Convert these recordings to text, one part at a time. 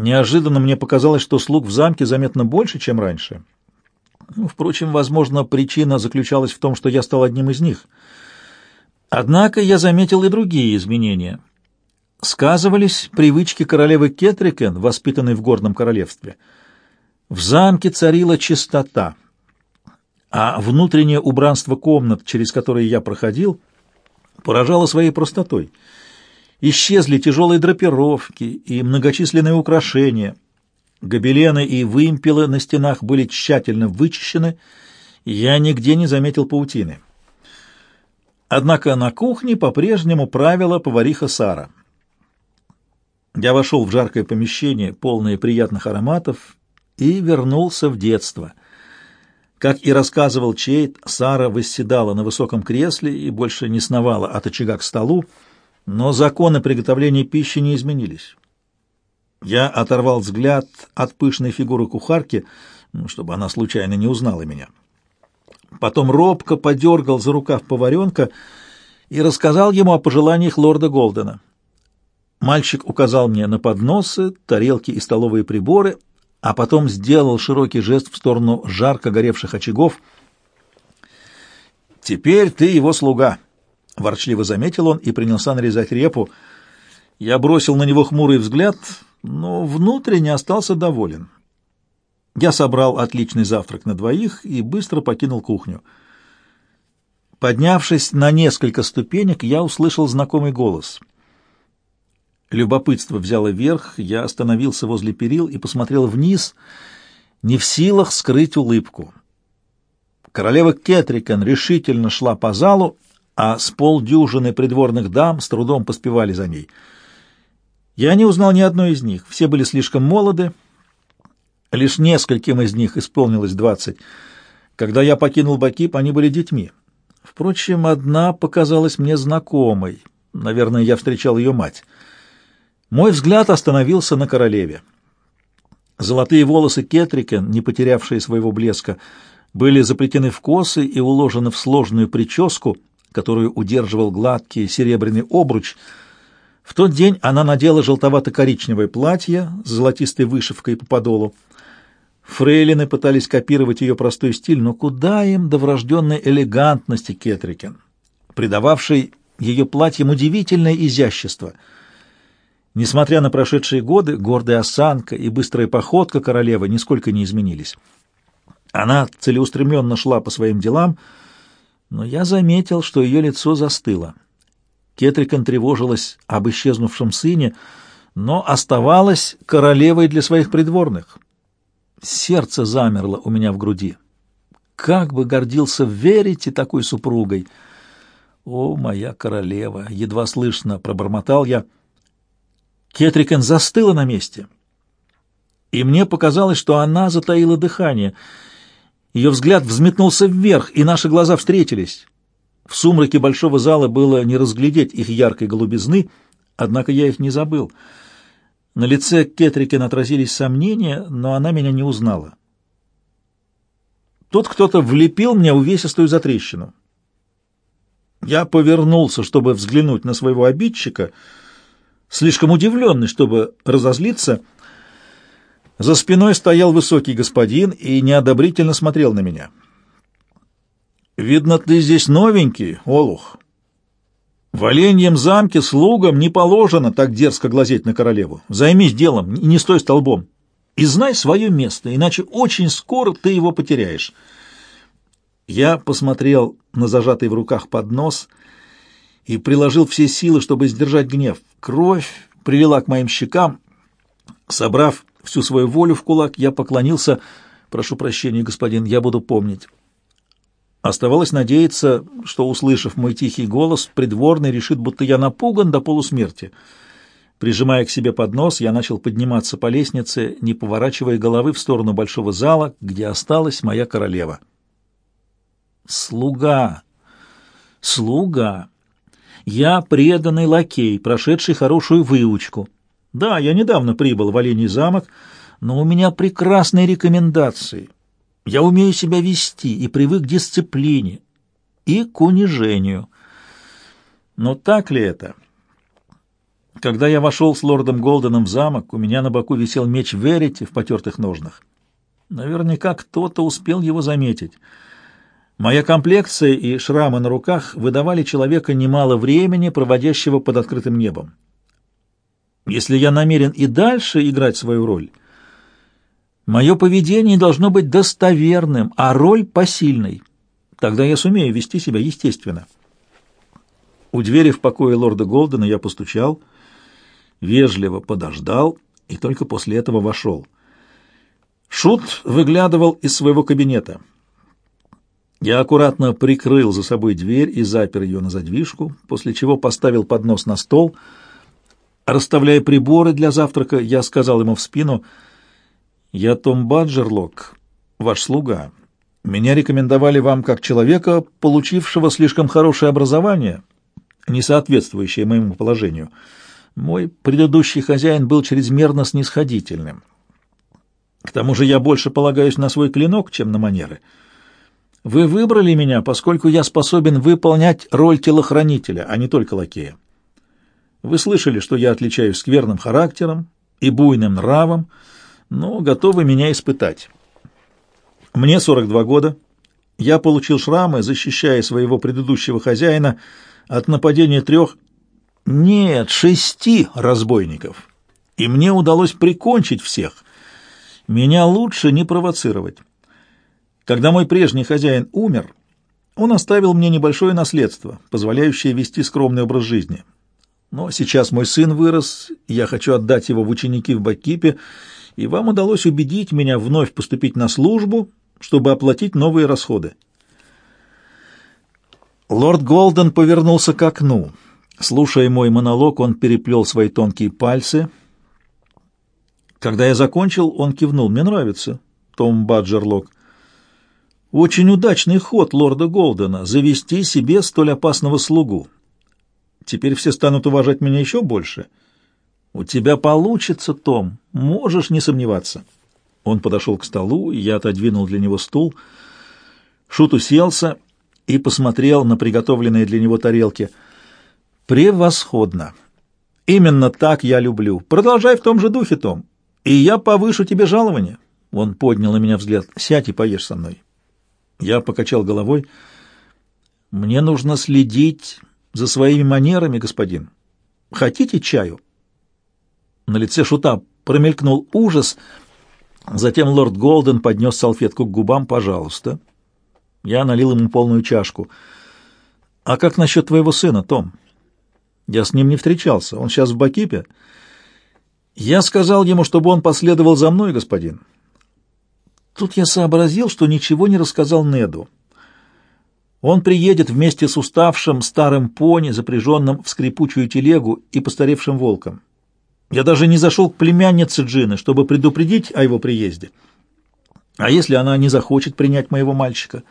Неожиданно мне показалось, что слуг в замке заметно больше, чем раньше. Ну, впрочем, возможно, причина заключалась в том, что я стал одним из них. Однако я заметил и другие изменения. Сказывались привычки королевы Кетрикен, воспитанной в горном королевстве. В замке царила чистота, а внутреннее убранство комнат, через которые я проходил, поражало своей простотой — Исчезли тяжелые драпировки и многочисленные украшения. Гобелены и вымпелы на стенах были тщательно вычищены, я нигде не заметил паутины. Однако на кухне по-прежнему правила повариха Сара. Я вошел в жаркое помещение, полное приятных ароматов, и вернулся в детство. Как и рассказывал Чейт, Сара восседала на высоком кресле и больше не сновала от очага к столу, но законы приготовления пищи не изменились. Я оторвал взгляд от пышной фигуры кухарки, ну, чтобы она случайно не узнала меня. Потом робко подергал за рукав поваренка и рассказал ему о пожеланиях лорда Голдена. Мальчик указал мне на подносы, тарелки и столовые приборы, а потом сделал широкий жест в сторону жарко горевших очагов. «Теперь ты его слуга», Ворчливо заметил он и принялся нарезать репу. Я бросил на него хмурый взгляд, но внутренне остался доволен. Я собрал отличный завтрак на двоих и быстро покинул кухню. Поднявшись на несколько ступенек, я услышал знакомый голос. Любопытство взяло верх, я остановился возле перил и посмотрел вниз, не в силах скрыть улыбку. Королева Кетрикен решительно шла по залу, а с полдюжины придворных дам с трудом поспевали за ней. Я не узнал ни одной из них, все были слишком молоды, лишь нескольким из них исполнилось двадцать. Когда я покинул Бакип, они были детьми. Впрочем, одна показалась мне знакомой. Наверное, я встречал ее мать. Мой взгляд остановился на королеве. Золотые волосы Кетрикен, не потерявшие своего блеска, были заплетены в косы и уложены в сложную прическу — которую удерживал гладкий серебряный обруч. В тот день она надела желтовато-коричневое платье с золотистой вышивкой по подолу. Фрейлины пытались копировать ее простой стиль, но куда им до врожденной элегантности Кетрикен, придававшей ее платьям удивительное изящество. Несмотря на прошедшие годы, гордая осанка и быстрая походка королевы нисколько не изменились. Она целеустремленно шла по своим делам, но я заметил, что ее лицо застыло. Кетрикон тревожилась об исчезнувшем сыне, но оставалась королевой для своих придворных. Сердце замерло у меня в груди. Как бы гордился верите такой супругой! О, моя королева! Едва слышно пробормотал я. Кетрикен застыла на месте, и мне показалось, что она затаила дыхание — ее взгляд взметнулся вверх, и наши глаза встретились. В сумраке большого зала было не разглядеть их яркой голубизны, однако я их не забыл. На лице Кетрикен отразились сомнения, но она меня не узнала. Тут кто-то влепил мне увесистую затрещину. Я повернулся, чтобы взглянуть на своего обидчика, слишком удивленный, чтобы разозлиться — за спиной стоял высокий господин и неодобрительно смотрел на меня. «Видно, ты здесь новенький, Олух. В Оленьем замке слугам не положено так дерзко глазеть на королеву. Займись делом, не стой столбом. И знай свое место, иначе очень скоро ты его потеряешь». Я посмотрел на зажатый в руках поднос и приложил все силы, чтобы сдержать гнев. Кровь прилила к моим щекам. Собрав всю свою волю в кулак, я поклонился. «Прошу прощения, господин, я буду помнить». Оставалось надеяться, что, услышав мой тихий голос, придворный решит, будто я напуган до полусмерти. Прижимая к себе поднос, я начал подниматься по лестнице, не поворачивая головы в сторону большого зала, где осталась моя королева. Слуга! Слуга! Я преданный лакей, прошедший хорошую выучку. Да, я недавно прибыл в Олений замок, но у меня прекрасные рекомендации. Я умею себя вести и привык к дисциплине и к унижению. Но так ли это? Когда я вошел с лордом Голденом в замок, у меня на боку висел меч Верити в потертых ножнах. Наверняка кто-то успел его заметить. Моя комплекция и шрамы на руках выдавали человека немало времени, проводящего под открытым небом. Если я намерен и дальше играть свою роль, мое поведение должно быть достоверным, а роль посильной. Тогда я сумею вести себя естественно. У двери в покое лорда Голдена я постучал, вежливо подождал и только после этого вошел. Шут выглядывал из своего кабинета. Я аккуратно прикрыл за собой дверь и запер ее на задвижку, после чего поставил поднос на стол. Расставляя приборы для завтрака, я сказал ему в спину, «Я Том Баджерлок, ваш слуга. Меня рекомендовали вам как человека, получившего слишком хорошее образование, не соответствующее моему положению. Мой предыдущий хозяин был чрезмерно снисходительным. К тому же я больше полагаюсь на свой клинок, чем на манеры». Вы выбрали меня, поскольку я способен выполнять роль телохранителя, а не только лакея. Вы слышали, что я отличаюсь скверным характером и буйным нравом, но готовы меня испытать. Мне 42 года. Я получил шрамы, защищая своего предыдущего хозяина от нападения трех, нет, шести разбойников. И мне удалось прикончить всех. Меня лучше не провоцировать. Когда мой прежний хозяин умер, он оставил мне небольшое наследство, позволяющее вести скромный образ жизни. Но сейчас мой сын вырос, я хочу отдать его в ученики в Бакипе, и вам удалось убедить меня вновь поступить на службу, чтобы оплатить новые расходы. Лорд Голден повернулся к окну. Слушая мой монолог, он переплел свои тонкие пальцы. Когда я закончил, он кивнул. «Мне нравится, Том Баджерлок. Очень удачный ход лорда Голдена — завести себе столь опасного слугу. Теперь все станут уважать меня еще больше. У тебя получится, Том, можешь не сомневаться. Он подошел к столу, я отодвинул для него стул. Шут уселся и посмотрел на приготовленные для него тарелки. «Превосходно! Именно так я люблю. Продолжай в том же духе, Том, и я повышу тебе жалование». Он поднял на меня взгляд. «Сядь и поешь со мной». Я покачал головой. «Мне нужно следить за своими манерами, господин. Хотите чаю?» На лице шута промелькнул ужас. Затем лорд Голден поднес салфетку к губам. «Пожалуйста». Я налил ему полную чашку. «А как насчет твоего сына, Том?» «Я с ним не встречался. Он сейчас в Бакипе». «Я сказал ему, чтобы он последовал за мной, господин. Тут я сообразил, что ничего не рассказал Неду. Он приедет вместе с уставшим старым пони, запряженным в скрипучую телегу и постаревшим волком. Я даже не зашел к племяннице Джины, чтобы предупредить о его приезде. А если она не захочет принять моего мальчика?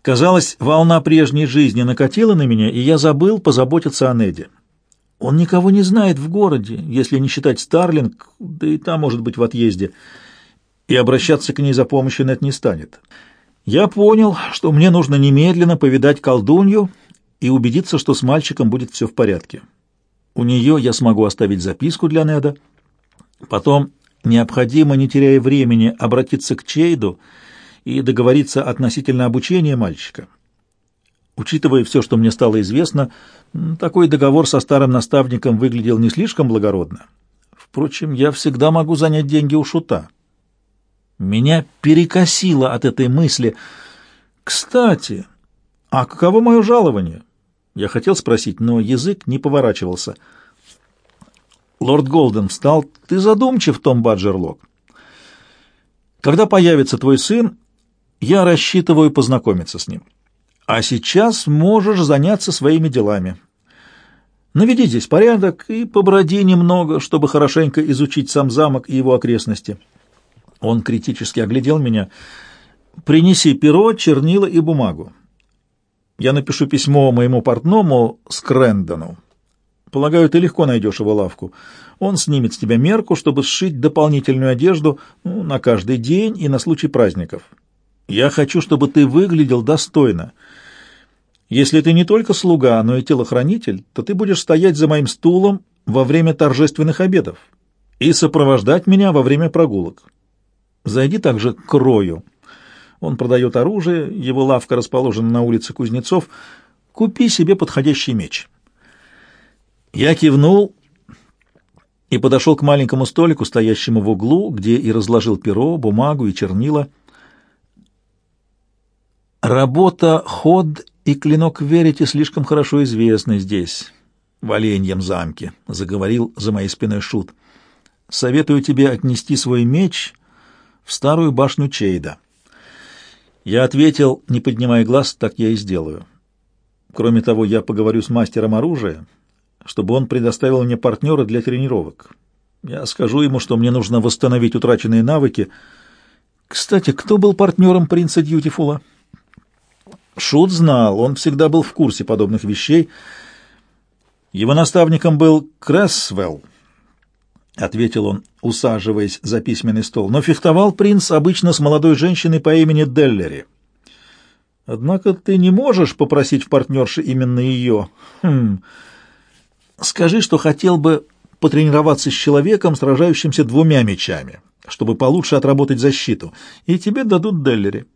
Казалось, волна прежней жизни накатила на меня, и я забыл позаботиться о Неде. Он никого не знает в городе, если не считать Старлинг, да и та, может быть, в отъезде и обращаться к ней за помощью Нет не станет. Я понял, что мне нужно немедленно повидать колдунью и убедиться, что с мальчиком будет все в порядке. У нее я смогу оставить записку для Неда. Потом необходимо, не теряя времени, обратиться к Чейду и договориться относительно обучения мальчика. Учитывая все, что мне стало известно, такой договор со старым наставником выглядел не слишком благородно. Впрочем, я всегда могу занять деньги у шута. Меня перекосило от этой мысли. «Кстати, а каково мое жалование?» Я хотел спросить, но язык не поворачивался. Лорд Голден встал. «Ты задумчив, Том Баджерлок. Когда появится твой сын, я рассчитываю познакомиться с ним. А сейчас можешь заняться своими делами. Наведи здесь порядок и поброди немного, чтобы хорошенько изучить сам замок и его окрестности». Он критически оглядел меня. «Принеси перо, чернила и бумагу. Я напишу письмо моему портному Скрэндону. Полагаю, ты легко найдешь его лавку. Он снимет с тебя мерку, чтобы сшить дополнительную одежду ну, на каждый день и на случай праздников. Я хочу, чтобы ты выглядел достойно. Если ты не только слуга, но и телохранитель, то ты будешь стоять за моим стулом во время торжественных обедов и сопровождать меня во время прогулок. Зайди также к Рою. Он продает оружие, его лавка расположена на улице Кузнецов. Купи себе подходящий меч. Я кивнул и подошел к маленькому столику, стоящему в углу, где и разложил перо, бумагу и чернила. Работа, ход и клинок верите слишком хорошо известны здесь, в Оленьем замке, — заговорил за моей спиной Шут. Советую тебе отнести свой меч в старую башню Чейда. Я ответил, не поднимая глаз, так я и сделаю. Кроме того, я поговорю с мастером оружия, чтобы он предоставил мне партнера для тренировок. Я скажу ему, что мне нужно восстановить утраченные навыки. Кстати, кто был партнером принца Дьютифула? Шут знал, он всегда был в курсе подобных вещей. Его наставником был Крессвелл, — ответил он, усаживаясь за письменный стол. Но фехтовал принц обычно с молодой женщиной по имени Деллери. Однако ты не можешь попросить в партнерши именно ее. Хм. Скажи, что хотел бы потренироваться с человеком, сражающимся двумя мечами, чтобы получше отработать защиту, и тебе дадут Деллери.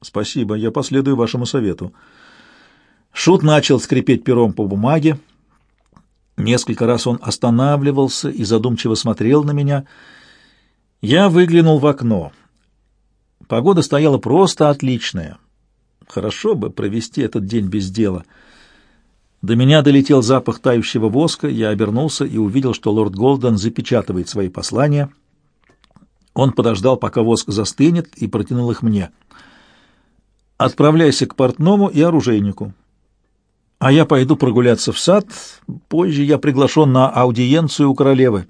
Спасибо, я последую вашему совету. Шут начал скрипеть пером по бумаге. Несколько раз он останавливался и задумчиво смотрел на меня. Я выглянул в окно. Погода стояла просто отличная. Хорошо бы провести этот день без дела. До меня долетел запах тающего воска, я обернулся и увидел, что лорд Голден запечатывает свои послания. Он подождал, пока воск застынет, и протянул их мне — Отправляйся к портному и оружейнику. А я пойду прогуляться в сад. Позже я приглашен на аудиенцию у королевы.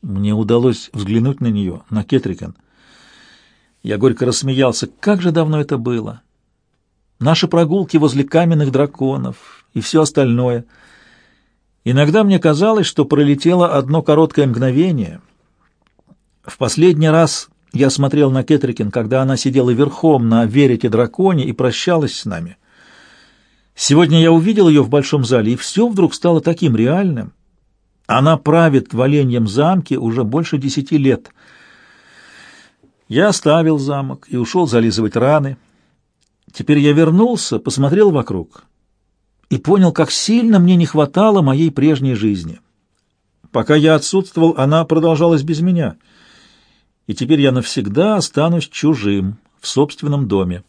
Мне удалось взглянуть на нее, на Кетрикен. Я горько рассмеялся. Как же давно это было! Наши прогулки возле каменных драконов и все остальное. Иногда мне казалось, что пролетело одно короткое мгновение. В последний раз я смотрел на Кетрикин, когда она сидела верхом на верите драконе и прощалась с нами. Сегодня я увидел ее в большом зале, и все вдруг стало таким реальным. Она правит в Оленьем замке уже больше десяти лет. Я оставил замок и ушел зализывать раны. Теперь я вернулся, посмотрел вокруг и понял, как сильно мне не хватало моей прежней жизни. Пока я отсутствовал, она продолжалась без меня — и теперь я навсегда останусь чужим в собственном доме.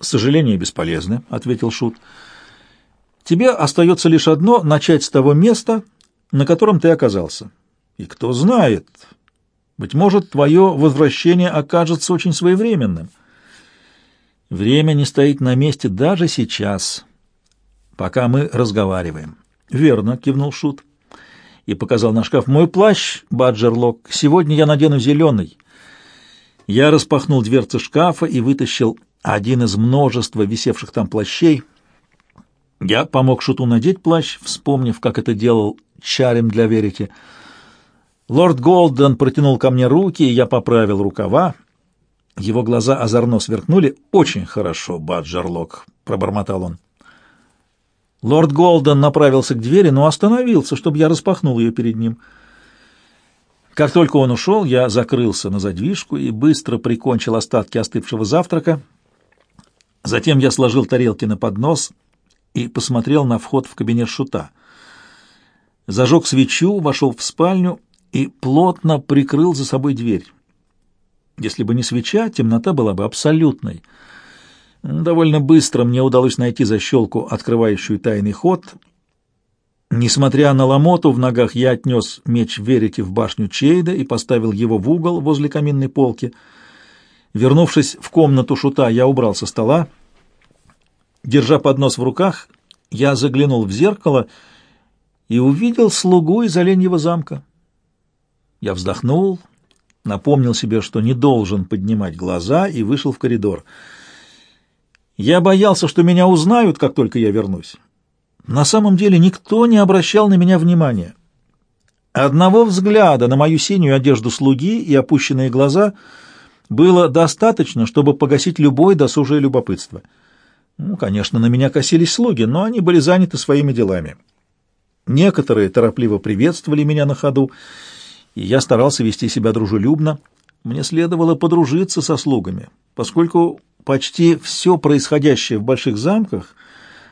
«Сожаления бесполезны», — ответил Шут. «Тебе остается лишь одно — начать с того места, на котором ты оказался. И кто знает, быть может, твое возвращение окажется очень своевременным. Время не стоит на месте даже сейчас, пока мы разговариваем». «Верно», — кивнул Шут и показал на шкаф. «Мой плащ, Баджерлок, сегодня я надену зеленый». Я распахнул дверцы шкафа и вытащил один из множества висевших там плащей. Я помог Шуту надеть плащ, вспомнив, как это делал чарем для верите. Лорд Голден протянул ко мне руки, и я поправил рукава. Его глаза озорно сверкнули. «Очень хорошо, Баджерлок», — пробормотал он. Лорд Голден направился к двери, но остановился, чтобы я распахнул ее перед ним. Как только он ушел, я закрылся на задвижку и быстро прикончил остатки остывшего завтрака. Затем я сложил тарелки на поднос и посмотрел на вход в кабинет шута. Зажег свечу, вошел в спальню и плотно прикрыл за собой дверь. Если бы не свеча, темнота была бы абсолютной — Довольно быстро мне удалось найти защелку, открывающую тайный ход. Несмотря на ломоту в ногах, я отнес меч Верити в башню Чейда и поставил его в угол возле каминной полки. Вернувшись в комнату шута, я убрал со стола. Держа поднос в руках, я заглянул в зеркало и увидел слугу из Оленьего замка. Я вздохнул, напомнил себе, что не должен поднимать глаза, и вышел в коридор — я боялся, что меня узнают, как только я вернусь. На самом деле никто не обращал на меня внимания. Одного взгляда на мою синюю одежду слуги и опущенные глаза было достаточно, чтобы погасить любое досужее любопытство. Ну, конечно, на меня косились слуги, но они были заняты своими делами. Некоторые торопливо приветствовали меня на ходу, и я старался вести себя дружелюбно. Мне следовало подружиться со слугами, поскольку почти все происходящее в больших замках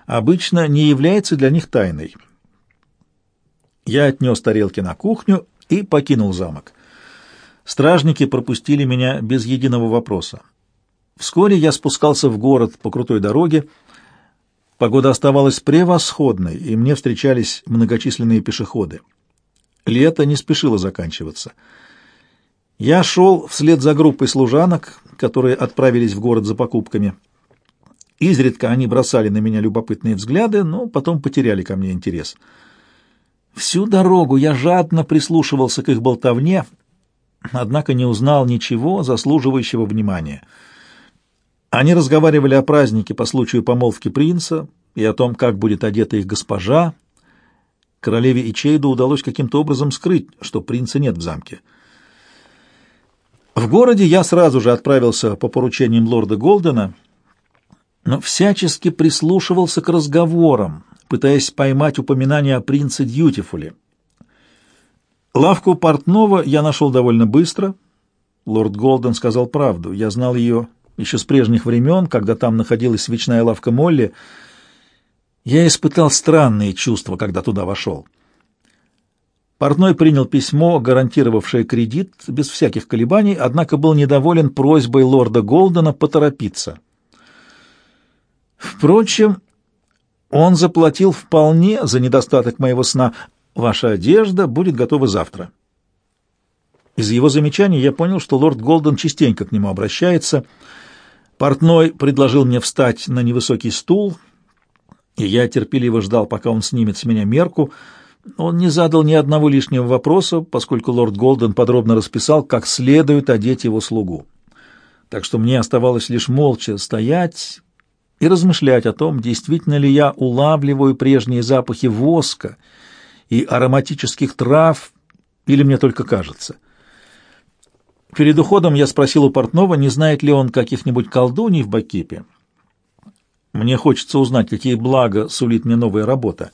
обычно не является для них тайной. Я отнес тарелки на кухню и покинул замок. Стражники пропустили меня без единого вопроса. Вскоре я спускался в город по крутой дороге. Погода оставалась превосходной, и мне встречались многочисленные пешеходы. Лето не спешило заканчиваться. Я шел вслед за группой служанок, которые отправились в город за покупками. Изредка они бросали на меня любопытные взгляды, но потом потеряли ко мне интерес. Всю дорогу я жадно прислушивался к их болтовне, однако не узнал ничего заслуживающего внимания. Они разговаривали о празднике по случаю помолвки принца и о том, как будет одета их госпожа. Королеве Ичейду удалось каким-то образом скрыть, что принца нет в замке. В городе я сразу же отправился по поручениям лорда Голдена, но всячески прислушивался к разговорам, пытаясь поймать упоминание о принце Дьютифуле. Лавку портного я нашел довольно быстро. Лорд Голден сказал правду. Я знал ее еще с прежних времен, когда там находилась свечная лавка Молли. Я испытал странные чувства, когда туда вошел. Портной принял письмо, гарантировавшее кредит, без всяких колебаний, однако был недоволен просьбой лорда Голдена поторопиться. Впрочем, он заплатил вполне за недостаток моего сна. Ваша одежда будет готова завтра. Из его замечаний я понял, что лорд Голден частенько к нему обращается. Портной предложил мне встать на невысокий стул, и я терпеливо ждал, пока он снимет с меня мерку. Он не задал ни одного лишнего вопроса, поскольку лорд Голден подробно расписал, как следует одеть его слугу. Так что мне оставалось лишь молча стоять и размышлять о том, действительно ли я улавливаю прежние запахи воска и ароматических трав, или мне только кажется. Перед уходом я спросил у портного, не знает ли он каких-нибудь колдуний в Бакипе. Мне хочется узнать, какие блага сулит мне новая работа.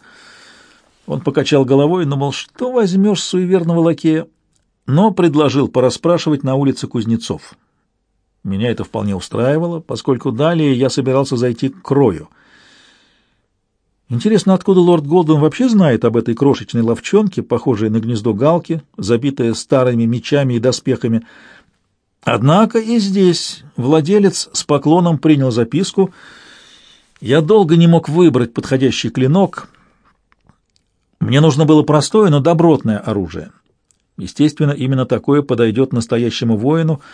Он покачал головой, но, мол, что возьмешь суеверного лакея? Но предложил пораспрашивать на улице Кузнецов. Меня это вполне устраивало, поскольку далее я собирался зайти к Крою. Интересно, откуда лорд Голден вообще знает об этой крошечной ловчонке, похожей на гнездо галки, забитое старыми мечами и доспехами. Однако и здесь владелец с поклоном принял записку. Я долго не мог выбрать подходящий клинок. Мне нужно было простое, но добротное оружие. Естественно, именно такое подойдет настоящему воину —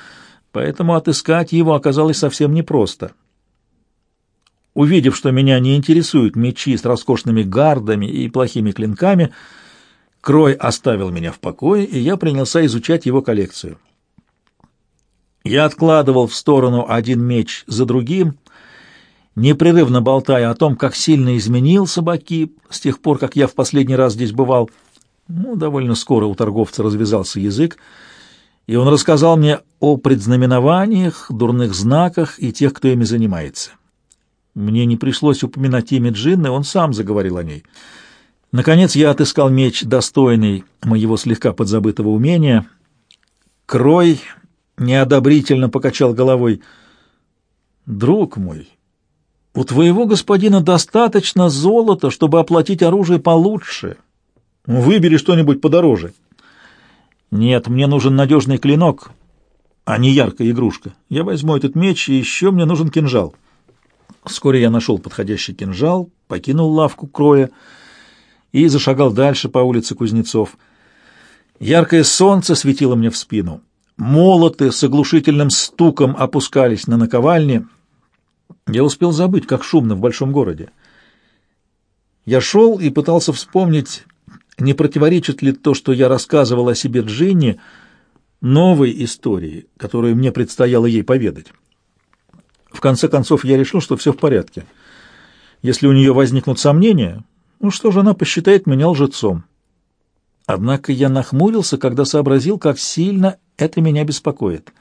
поэтому отыскать его оказалось совсем непросто. Увидев, что меня не интересуют мечи с роскошными гардами и плохими клинками, Крой оставил меня в покое, и я принялся изучать его коллекцию. Я откладывал в сторону один меч за другим, непрерывно болтая о том, как сильно изменился Бакип с тех пор, как я в последний раз здесь бывал. Ну, довольно скоро у торговца развязался язык, и он рассказал мне о предзнаменованиях, дурных знаках и тех, кто ими занимается. Мне не пришлось упоминать имя Джинны, он сам заговорил о ней. Наконец я отыскал меч, достойный моего слегка подзабытого умения. Крой неодобрительно покачал головой. «Друг мой, у твоего господина достаточно золота, чтобы оплатить оружие получше. Выбери что-нибудь подороже». «Нет, мне нужен надежный клинок, а не яркая игрушка. Я возьму этот меч, и еще мне нужен кинжал». Вскоре я нашел подходящий кинжал, покинул лавку кроя и зашагал дальше по улице Кузнецов. Яркое солнце светило мне в спину. Молоты с оглушительным стуком опускались на наковальне. Я успел забыть, как шумно в большом городе. Я шел и пытался вспомнить не противоречит ли то, что я рассказывал о себе Джинни, новой истории, которую мне предстояло ей поведать? В конце концов, я решил, что все в порядке. Если у нее возникнут сомнения, ну что же она посчитает меня лжецом? Однако я нахмурился, когда сообразил, как сильно это меня беспокоит.